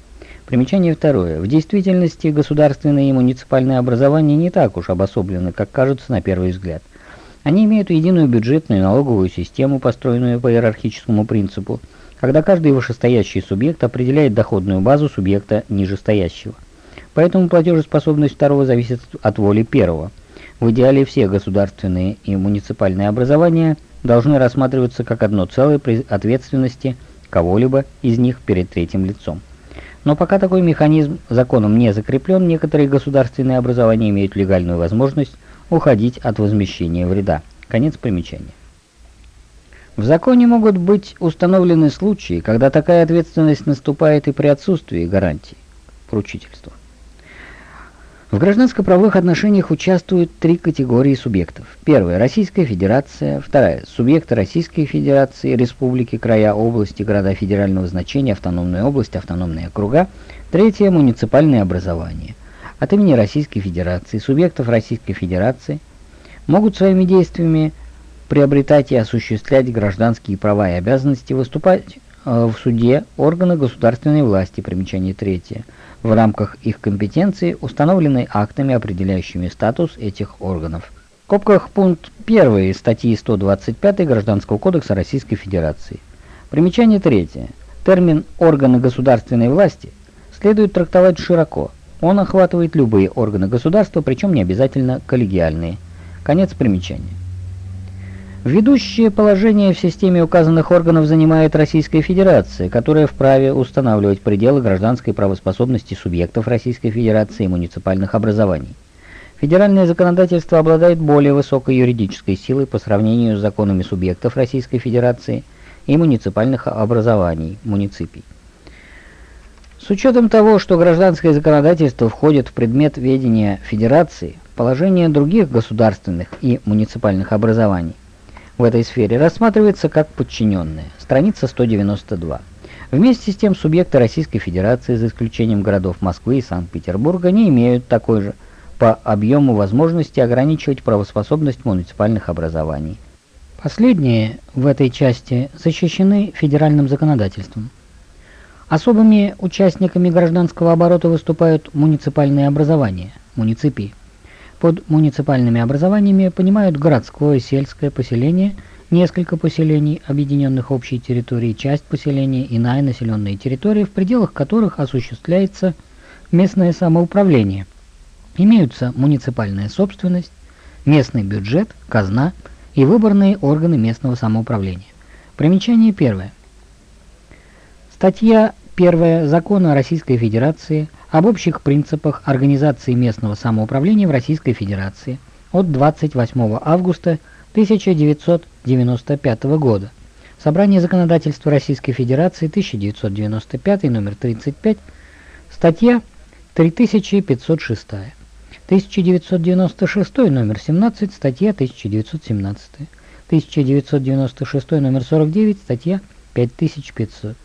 Примечание второе. В действительности государственные и муниципальные образования не так уж обособлены, как кажется на первый взгляд. Они имеют единую бюджетную и налоговую систему, построенную по иерархическому принципу, когда каждый вышестоящий субъект определяет доходную базу субъекта нижестоящего. Поэтому платежеспособность второго зависит от воли первого. В идеале все государственные и муниципальные образования должны рассматриваться как одно целое при ответственности кого-либо из них перед третьим лицом. Но пока такой механизм законом не закреплен, некоторые государственные образования имеют легальную возможность уходить от возмещения вреда. Конец примечания. В законе могут быть установлены случаи, когда такая ответственность наступает и при отсутствии гарантий поручительства. В гражданско-правовых отношениях участвуют три категории субъектов. Первая – Российская Федерация. Вторая – субъекты Российской Федерации, республики, края, области, города федерального значения, автономная область, автономные округа. Третье – муниципальные образования. От имени Российской Федерации, субъектов Российской Федерации могут своими действиями приобретать и осуществлять гражданские права и обязанности, выступать э, в суде органы государственной власти, примечание третье – в рамках их компетенции, установленной актами, определяющими статус этих органов. В скобках пункт 1 статьи 125 Гражданского кодекса Российской Федерации. Примечание третье. Термин «органы государственной власти» следует трактовать широко. Он охватывает любые органы государства, причем не обязательно коллегиальные. Конец примечания. Ведущее положение в системе указанных органов занимает Российская Федерация, которая вправе устанавливать пределы гражданской правоспособности субъектов Российской Федерации и муниципальных образований. Федеральное законодательство обладает более высокой юридической силой по сравнению с законами субъектов Российской Федерации и муниципальных образований, муниципий. С учетом того, что гражданское законодательство входит в предмет ведения Федерации, положение других государственных и муниципальных образований в этой сфере рассматривается как подчиненные. Страница 192. Вместе с тем субъекты Российской Федерации, за исключением городов Москвы и Санкт-Петербурга, не имеют такой же по объему возможности ограничивать правоспособность муниципальных образований. Последние в этой части защищены федеральным законодательством. Особыми участниками гражданского оборота выступают муниципальные образования, муниципии. Под муниципальными образованиями понимают городское, сельское поселение, несколько поселений, объединенных общей территорией, часть поселения, иная населенная территория, в пределах которых осуществляется местное самоуправление. Имеются муниципальная собственность, местный бюджет, казна и выборные органы местного самоуправления. Примечание первое. Статья 1 Закона Российской Федерации об общих принципах организации местного самоуправления в Российской Федерации от 28 августа 1995 года. Собрание законодательства Российской Федерации 1995, номер 35, статья 3506. 1996, номер 17, статья 1917. 1996, номер 49, статья 5500.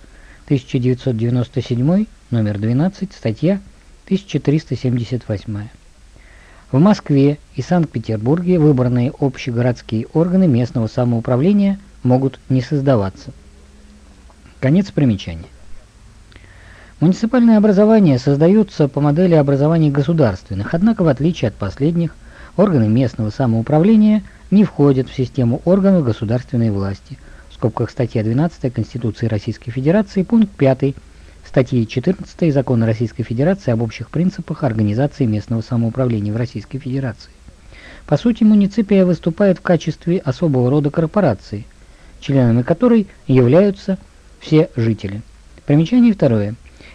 1997, номер 12, статья 1378. В Москве и Санкт-Петербурге выбранные общегородские органы местного самоуправления могут не создаваться. Конец примечания. Муниципальные образования создаются по модели образований государственных, однако в отличие от последних, органы местного самоуправления не входят в систему органов государственной власти – скобках статья 12 Конституции Российской Федерации, пункт 5 статьи 14 Закона Российской Федерации об общих принципах организации местного самоуправления в Российской Федерации. По сути, муниципия выступает в качестве особого рода корпорации, членами которой являются все жители. Примечание второе.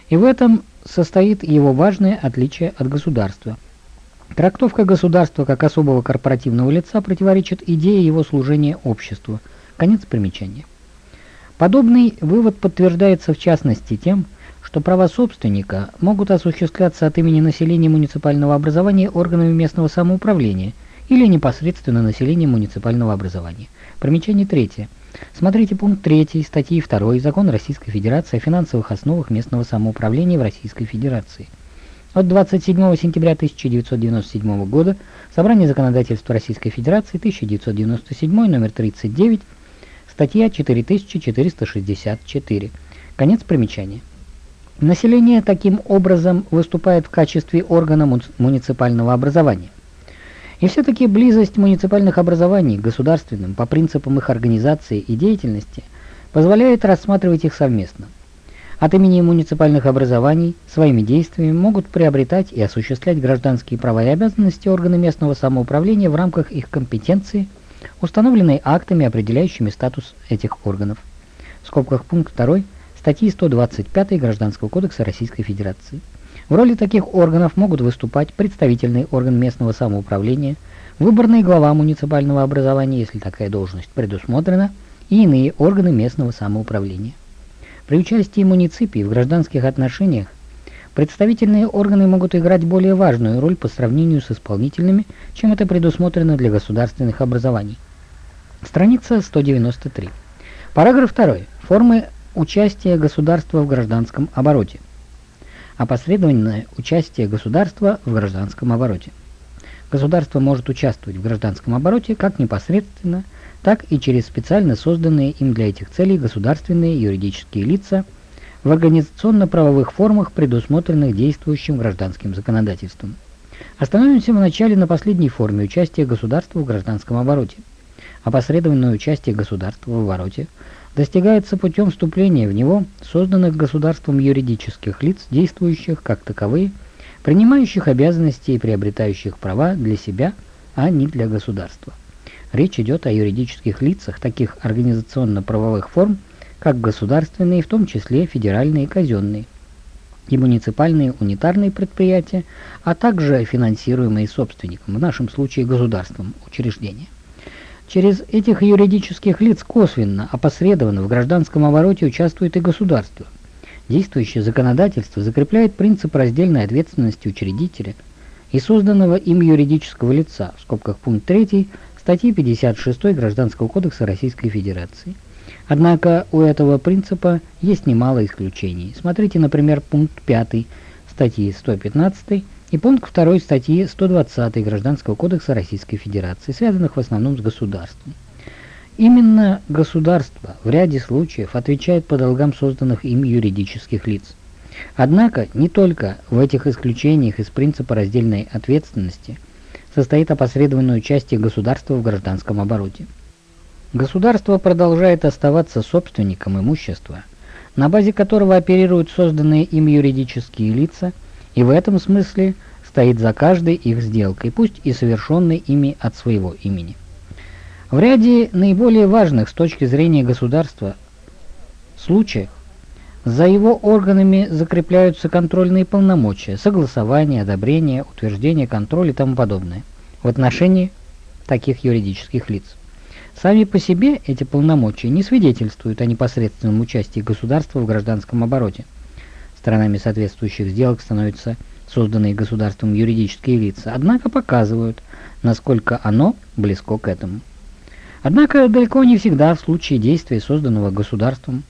И в этом состоит его важное отличие от государства. Трактовка государства как особого корпоративного лица противоречит идее его служения обществу – Конец примечания. Подобный вывод подтверждается в частности тем, что права собственника могут осуществляться от имени населения муниципального образования органами местного самоуправления или непосредственно населением муниципального образования. Примечание третье. Смотрите пункт 3 статьи 2 Закона Российской Федерации о финансовых основах местного самоуправления в Российской Федерации. От 27 сентября 1997 года Собрание законодательства Российской Федерации 1997 номер 39 Статья 4464. Конец примечания. Население таким образом выступает в качестве органа муниципального образования. И все-таки близость муниципальных образований к государственным по принципам их организации и деятельности позволяет рассматривать их совместно. От имени муниципальных образований своими действиями могут приобретать и осуществлять гражданские права и обязанности органы местного самоуправления в рамках их компетенции – установленной актами, определяющими статус этих органов. В скобках пункт 2 статьи 125 Гражданского кодекса Российской Федерации. В роли таких органов могут выступать представительный орган местного самоуправления, выборный глава муниципального образования, если такая должность предусмотрена, и иные органы местного самоуправления. При участии муниципий в гражданских отношениях Представительные органы могут играть более важную роль по сравнению с исполнительными, чем это предусмотрено для государственных образований. Страница 193. Параграф 2. Формы участия государства в гражданском обороте. Опосредованное участие государства в гражданском обороте. Государство может участвовать в гражданском обороте как непосредственно, так и через специально созданные им для этих целей государственные юридические лица – в организационно-правовых формах, предусмотренных действующим гражданским законодательством. Остановимся вначале на последней форме участия государства в гражданском обороте. Опосредованное участие государства в обороте достигается путем вступления в него созданных государством юридических лиц, действующих как таковые, принимающих обязанности и приобретающих права для себя, а не для государства. Речь идет о юридических лицах таких организационно-правовых форм, как государственные, в том числе федеральные и казенные, и муниципальные унитарные предприятия, а также финансируемые собственником, в нашем случае государством, учреждения. Через этих юридических лиц косвенно, опосредованно в гражданском обороте участвует и государство. Действующее законодательство закрепляет принцип раздельной ответственности учредителя и созданного им юридического лица, в скобках пункт 3 статьи 56 Гражданского кодекса Российской Федерации. Однако у этого принципа есть немало исключений. Смотрите, например, пункт 5 статьи 115 и пункт 2 статьи 120 Гражданского кодекса Российской Федерации, связанных в основном с государством. Именно государство в ряде случаев отвечает по долгам созданных им юридических лиц. Однако не только в этих исключениях из принципа раздельной ответственности состоит опосредованное участие государства в гражданском обороте. Государство продолжает оставаться собственником имущества, на базе которого оперируют созданные им юридические лица, и в этом смысле стоит за каждой их сделкой, пусть и совершенной ими от своего имени. В ряде наиболее важных с точки зрения государства случаях за его органами закрепляются контрольные полномочия, согласование, одобрение, утверждение, контроль и тому подобное в отношении таких юридических лиц. Сами по себе эти полномочия не свидетельствуют о непосредственном участии государства в гражданском обороте. Сторонами соответствующих сделок становятся созданные государством юридические лица, однако показывают, насколько оно близко к этому. Однако далеко не всегда в случае действия, созданного государством,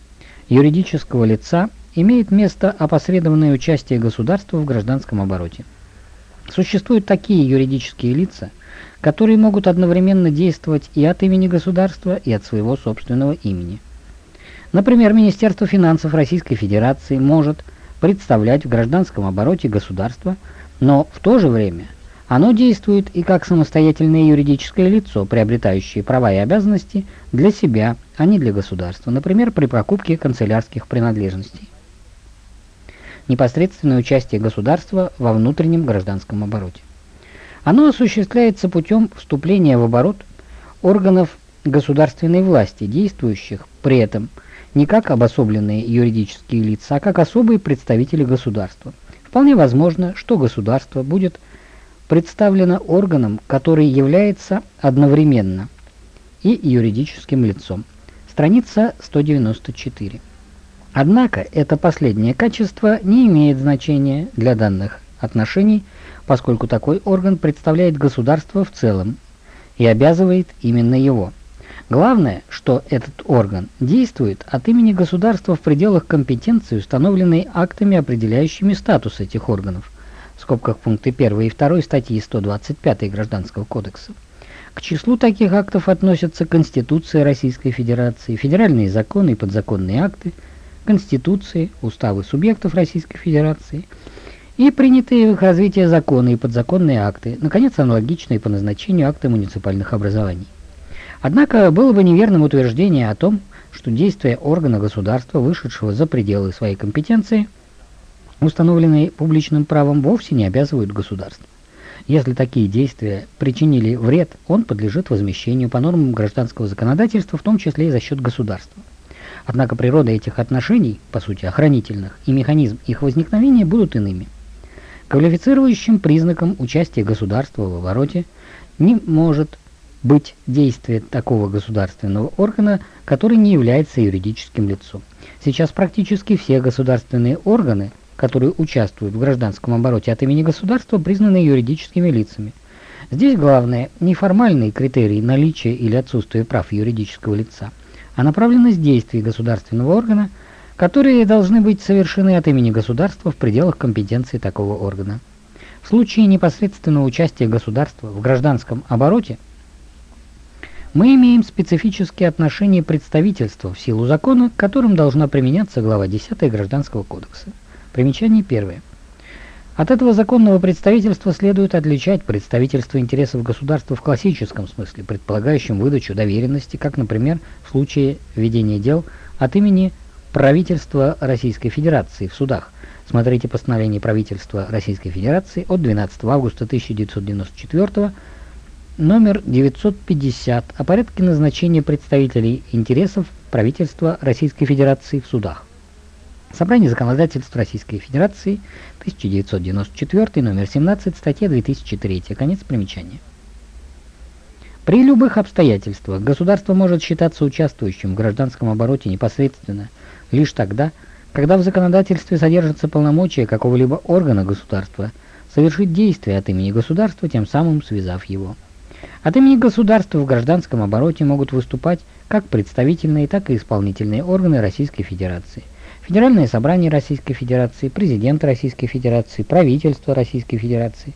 юридического лица имеет место опосредованное участие государства в гражданском обороте. Существуют такие юридические лица, которые могут одновременно действовать и от имени государства, и от своего собственного имени. Например, Министерство финансов Российской Федерации может представлять в гражданском обороте государство, но в то же время оно действует и как самостоятельное юридическое лицо, приобретающее права и обязанности для себя, а не для государства, например, при покупке канцелярских принадлежностей. Непосредственное участие государства во внутреннем гражданском обороте. Оно осуществляется путем вступления в оборот органов государственной власти, действующих при этом не как обособленные юридические лица, а как особые представители государства. Вполне возможно, что государство будет представлена органом, который является одновременно и юридическим лицом. Страница 194. Однако это последнее качество не имеет значения для данных отношений, поскольку такой орган представляет государство в целом и обязывает именно его. Главное, что этот орган действует от имени государства в пределах компетенции, установленной актами, определяющими статус этих органов, в скобках пункты 1 и 2 статьи 125 Гражданского кодекса. К числу таких актов относятся Конституция Российской Федерации, федеральные законы и подзаконные акты, Конституции, уставы субъектов Российской Федерации и принятые в их развитие законы и подзаконные акты, наконец, аналогичные по назначению акты муниципальных образований. Однако было бы неверным утверждение о том, что действия органа государства, вышедшего за пределы своей компетенции – установленные публичным правом, вовсе не обязывают государство. Если такие действия причинили вред, он подлежит возмещению по нормам гражданского законодательства, в том числе и за счет государства. Однако природа этих отношений, по сути охранительных, и механизм их возникновения будут иными. Квалифицирующим признаком участия государства в обороте не может быть действие такого государственного органа, который не является юридическим лицом. Сейчас практически все государственные органы – которые участвуют в гражданском обороте от имени государства, признаны юридическими лицами. Здесь главное не формальные критерии наличия или отсутствия прав юридического лица, а направленность действий государственного органа, которые должны быть совершены от имени государства в пределах компетенции такого органа. В случае непосредственного участия государства в гражданском обороте мы имеем специфические отношения представительства в силу закона, к которым должна применяться глава 10 Гражданского кодекса. Примечание первое. От этого законного представительства следует отличать представительство интересов государства в классическом смысле, предполагающем выдачу доверенности, как, например, в случае ведения дел от имени правительства Российской Федерации в судах. Смотрите постановление правительства Российской Федерации от 12 августа 1994 номер 950 о порядке назначения представителей интересов правительства Российской Федерации в судах. Собрание законодательства Российской Федерации, 1994, номер 17, статья 2003, конец примечания. При любых обстоятельствах государство может считаться участвующим в гражданском обороте непосредственно лишь тогда, когда в законодательстве содержатся полномочия какого-либо органа государства совершить действие от имени государства, тем самым связав его. От имени государства в гражданском обороте могут выступать как представительные, так и исполнительные органы Российской Федерации – Федеральное собрание Российской Федерации, президент Российской Федерации, правительство Российской Федерации,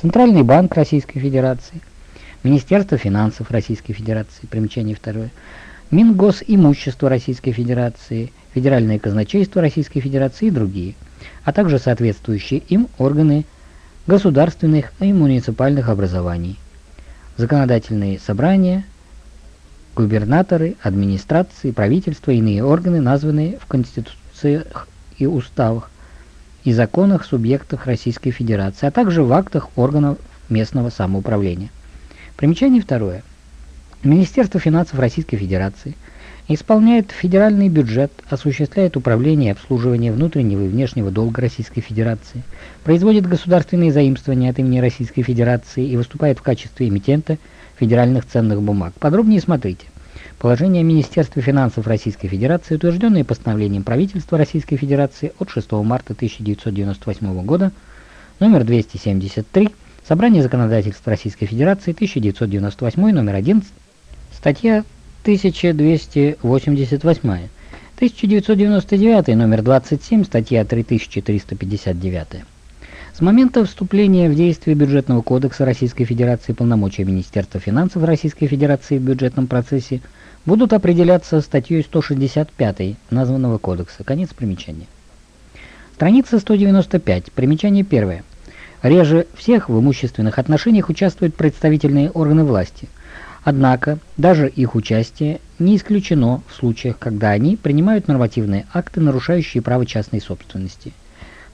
Центральный банк Российской Федерации, Министерство финансов Российской Федерации, примечание второе, Мингосимущество Российской Федерации, Федеральное казначейство Российской Федерации и другие, а также соответствующие им органы государственных и муниципальных образований. Законодательные собрания, губернаторы, администрации, правительства и иные органы, названные в Конституциях и уставах и законах субъектов Российской Федерации, а также в актах органов местного самоуправления. Примечание второе. Министерство финансов Российской Федерации исполняет федеральный бюджет, осуществляет управление и обслуживание внутреннего и внешнего долга Российской Федерации, производит государственные заимствования от имени Российской Федерации и выступает в качестве эмитента федеральных ценных бумаг. Подробнее смотрите. Положение Министерства финансов Российской Федерации, утвержденное постановлением правительства Российской Федерации от 6 марта 1998 года, номер 273, Собрание законодательства Российской Федерации, 1998, номер 11, статья 1288, 1999, номер 27, статья 3359. С момента вступления в действие Бюджетного кодекса Российской Федерации полномочия Министерства финансов Российской Федерации в бюджетном процессе – будут определяться статьей 165 названного кодекса. Конец примечания. Страница 195. Примечание первое. Реже всех в имущественных отношениях участвуют представительные органы власти. Однако, даже их участие не исключено в случаях, когда они принимают нормативные акты, нарушающие право частной собственности.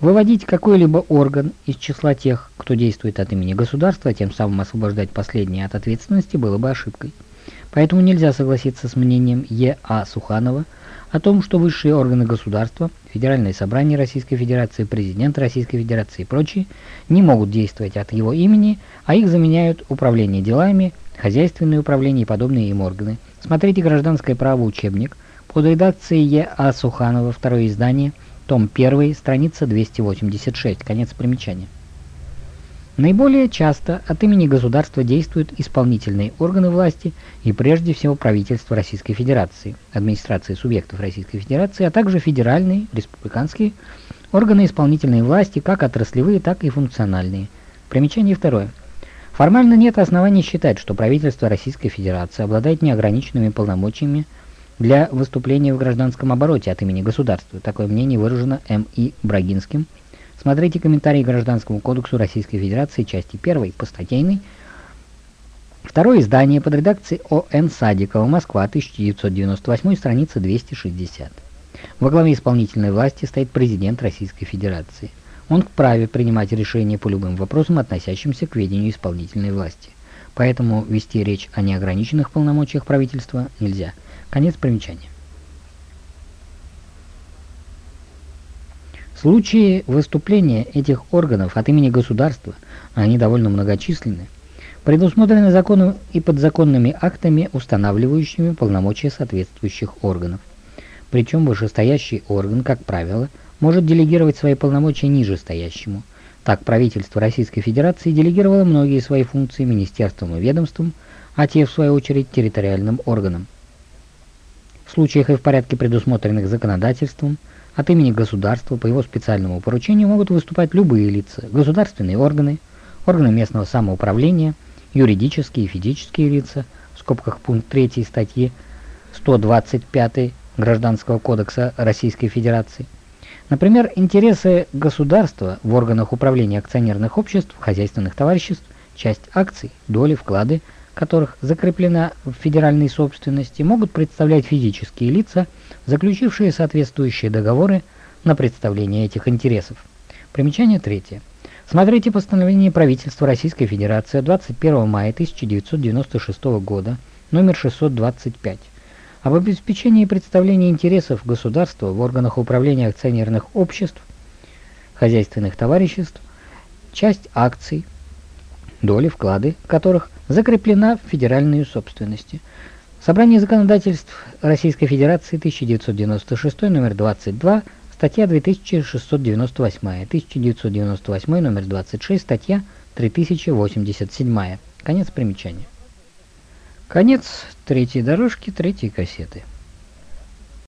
Выводить какой-либо орган из числа тех, кто действует от имени государства, тем самым освобождать последние от ответственности, было бы ошибкой. Поэтому нельзя согласиться с мнением Е.А. Суханова о том, что высшие органы государства, Федеральное собрание Российской Федерации, Президент Российской Федерации и прочие не могут действовать от его имени, а их заменяют управление делами, хозяйственное управление и подобные им органы. Смотрите «Гражданское право. Учебник» под редакцией Е.А. Суханова, второе издание, том 1, страница 286, конец примечания. Наиболее часто от имени государства действуют исполнительные органы власти и прежде всего правительство Российской Федерации, администрации субъектов Российской Федерации, а также федеральные, республиканские органы исполнительной власти, как отраслевые, так и функциональные. Примечание второе. Формально нет оснований считать, что правительство Российской Федерации обладает неограниченными полномочиями для выступления в гражданском обороте от имени государства. Такое мнение выражено М.И. Брагинским – Смотрите комментарии к Гражданскому кодексу Российской Федерации, части 1, по статейной. Второе издание под редакцией О.Н. Садикова, Москва, 1998, страница 260. Во главе исполнительной власти стоит президент Российской Федерации. Он вправе принимать решения по любым вопросам, относящимся к ведению исполнительной власти. Поэтому вести речь о неограниченных полномочиях правительства нельзя. Конец примечания. Случаи выступления этих органов от имени государства, они довольно многочисленны, предусмотрены законом и подзаконными актами, устанавливающими полномочия соответствующих органов. Причем вышестоящий орган, как правило, может делегировать свои полномочия нижестоящему. Так правительство Российской Федерации делегировало многие свои функции министерствам и ведомствам, а те, в свою очередь, территориальным органам. В случаях и в порядке предусмотренных законодательством – от имени государства по его специальному поручению могут выступать любые лица, государственные органы, органы местного самоуправления, юридические и физические лица, в скобках пункт 3 статьи 125 Гражданского кодекса Российской Федерации. Например, интересы государства в органах управления акционерных обществ, хозяйственных товариществ, часть акций, доли, вклады, которых закреплена в федеральной собственности, могут представлять физические лица – заключившие соответствующие договоры на представление этих интересов. Примечание третье. Смотрите постановление правительства Российской Федерации 21 мая 1996 года, номер 625, об обеспечении представления интересов государства в органах управления акционерных обществ, хозяйственных товариществ, часть акций, доли, вклады которых закреплена в федеральной собственности – Собрание законодательств Российской Федерации 1996 номер 22, статья 2698, 1998 номер 26, статья 3087. Конец примечания. Конец третьей дорожки, третьей кассеты.